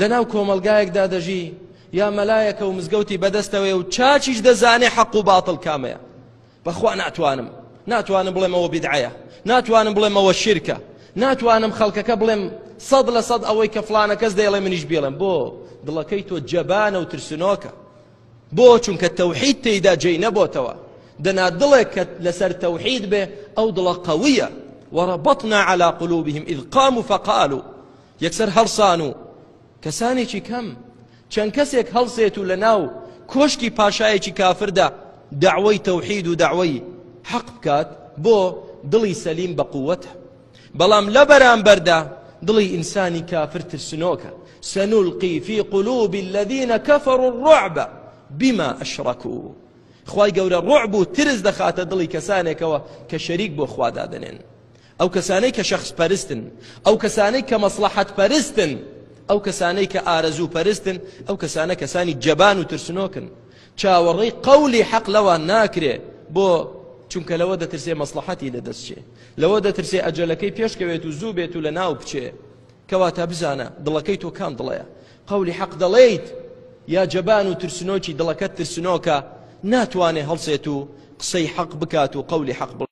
لەناو کۆمەلگایەکدا دەژی یا مەلایەکە و مزگەوتی بەدەستەوەی و چاچیش دەزانێ حەق و باتڵ کامەیە بەخوا ناتوانم ناتوانم بڵێمەوە بدعەیە ناتوانم بڵێمەوە شیرکە ناتوانم خەڵکەکە بڵێم سەد لە سەد ئەوەی کە فلانە کەس دەیڵێ منیش بێڵم بۆ دڵەکەی تۆ جەبانە و ترسنۆکە بۆ؟ چونکە تەوحید تێیدا جێی نەبۆتەوە، دەنا دڵێک کە لەسەر تەوحید بێ ئەو دڵە قەویە، وەڕەبەتنا عەلا قلوبهم اذ قامو فقالو، یەکسەر هەڵسان و کەسانێکی کەم چەند کەسێک هەڵسێت و لەناو کۆشکی پاشایەکی کافردا دەعوەی تەوحید و دەعوەی حەق بکات، بۆ؟ دڵی سەلیم بەقوەتە. بەڵام لە بەرامبەردا دڵی ئینسانی کافر ترسنۆکە سنلقی فی قلوب الذین کفروا الرعب بما اشرکوا خوای گەورە ڕعب و ترس دەخاتە دڵی کەسانێکەوە کە شەریک بۆ خوا دادنێن ئەو کەسانەی کە شخص پەرستن ئەو کەسانەی کە مەسلحەت پەرستن ئەو کەسانەی کە ئارەزوو پەرستن ئەو کەسانە کەسانی جەبان و ترسنۆکن چاوەڕێی قەولی حەق لەوان ناکرێ بۆ چونکە لەوە دەترسێ مەسلحەتی لەدەستچێ لەوە دەترسێ ئەجەلەکەی پێشکەوێت و زوو بێت و لە ناو بچێ کەواتە بزانە دڵەکەی تۆ کام دڵەیە قەولی حەق دەڵێیت یا جەبان و ترسنۆکی دڵەکەت ترسنۆکە ناتوانێ هەڵسێت و قسەی حەق بکات و قەولی حەق